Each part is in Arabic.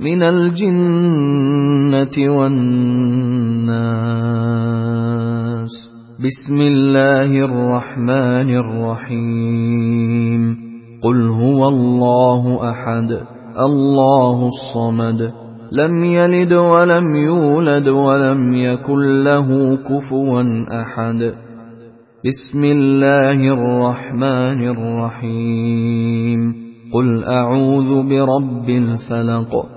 من الجنة والناس. بسم الله الرحمن الرحيم. قل هو الله أحد الله الصمد. لم يلد ولم يولد ولم يكن له كفوا أحد. بسم الله الرحمن الرحيم. قل أعوذ برب الفلق.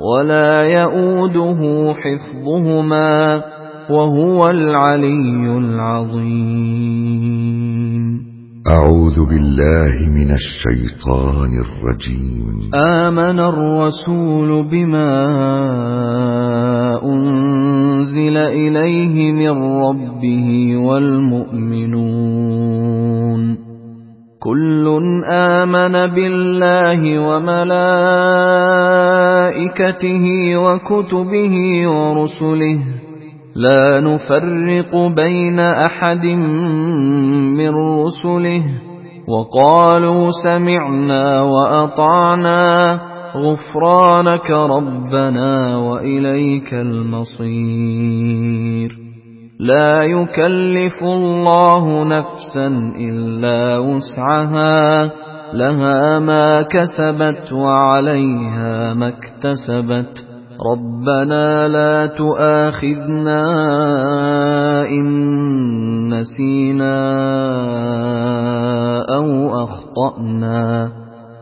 ولا يؤوده حفظهما وهو العلي العظيم. أعوذ بالله من الشيطان الرجيم. آمن الرسول بما أنزل إليه من ربه والمؤمنون كل آمن بالله وملائكته وكتبه ورسله لا نفرق بين أحد من رسله وقالوا سمعنا وأطعنا غفرانك ربنا وإليك المصير لا يكلف الله نفسا إلا وسعها لها ما كسبت وعليها ما اكتسبت. ربنا لا تؤاخذنا إن نسينا أو أخطأنا.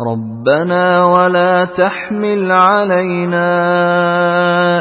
ربنا ولا تحمل علينا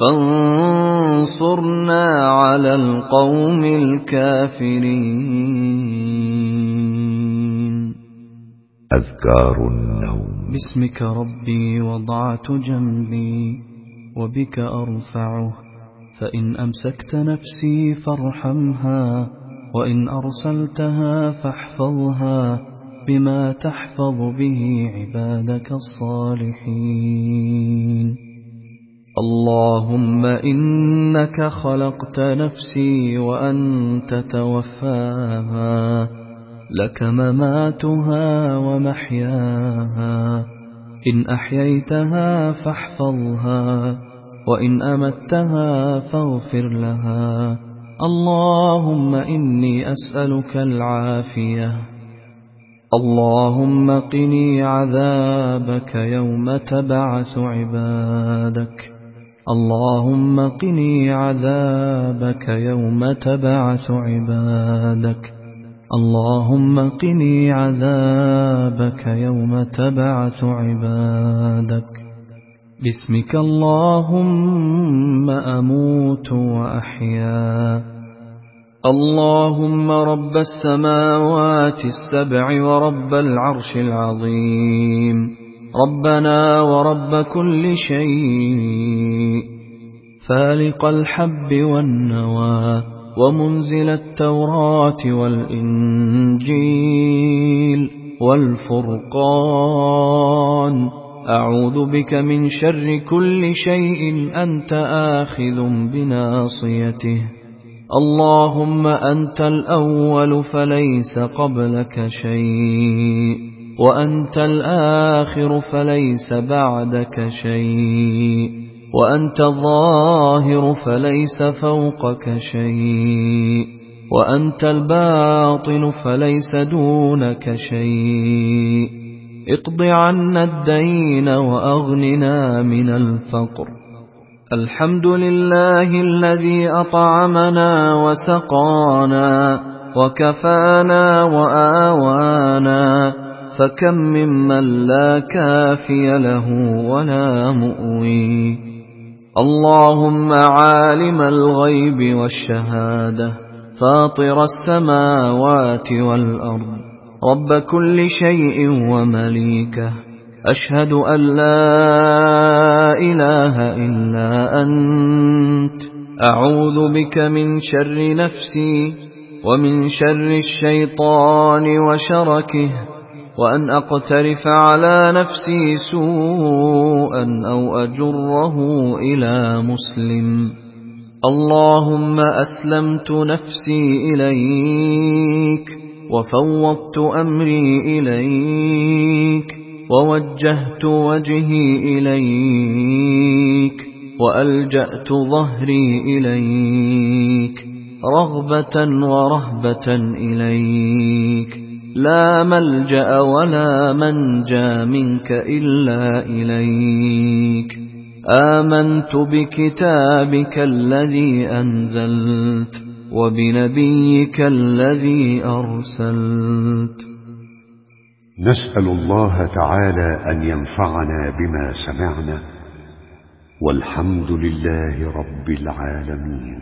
فانصرنا على القوم الكافرين. أذكار النوم. باسمك ربي وضعت جنبي وبك أرفعه فإن أمسكت نفسي فارحمها وإن أرسلتها فاحفظها بما تحفظ به عبادك الصالحين. اللهم إنك خلقت نفسي وأنت توفاها لك مماتها ومحياها. إن أحييتها فاحفظها وإن أمتها فاغفر لها. اللهم إني أسألك العافية. اللهم قني عذابك يوم تبعث عبادك. اللهم قني عذابك يوم تبعث عبادك. اللهم قني عذابك يوم تبعث عبادك. باسمك اللهم أموت وأحيا. اللهم رب السماوات السبع ورب العرش العظيم. ربنا ورب كل شيء فالق الحب والنوى ومنزل التوراة والإنجيل والفرقان أعوذ بك من شر كل شيء أنت آخذ بناصيته اللهم أنت الأول فليس قبلك شيء وأنت الآخر فليس بعدك شيء وأنت الظاهر فليس فوقك شيء وأنت الباطن فليس دونك شيء اقض عنا الدين وأغننا من الفقر الحمد لله الذي أطعمنا وسقانا وكفانا وآوانا فكم ممن لا كافي له ولا مؤوي. اللهم عالم الغيب والشهادة فاطر السماوات والأرض. رب كل شيء ومليكه. أشهد أن لا إله إلا أنت. أعوذ بك من شر نفسي ومن شر الشيطان وشركه. وأن أقترف على نفسي سوءا أو أجره إلى مسلم. اللهم أسلمت نفسي إليك وفوضت أمري إليك ووجهت وجهي إليك وألجأت ظهري إليك رغبة ورهبة إليك. لا ملجأ ولا منجى منك إلا إليك. آمنت بكتابك الذي أنزلت وبنبيك الذي أرسلت. نسأل الله تعالى أن ينفعنا بما سمعنا والحمد لله رب العالمين.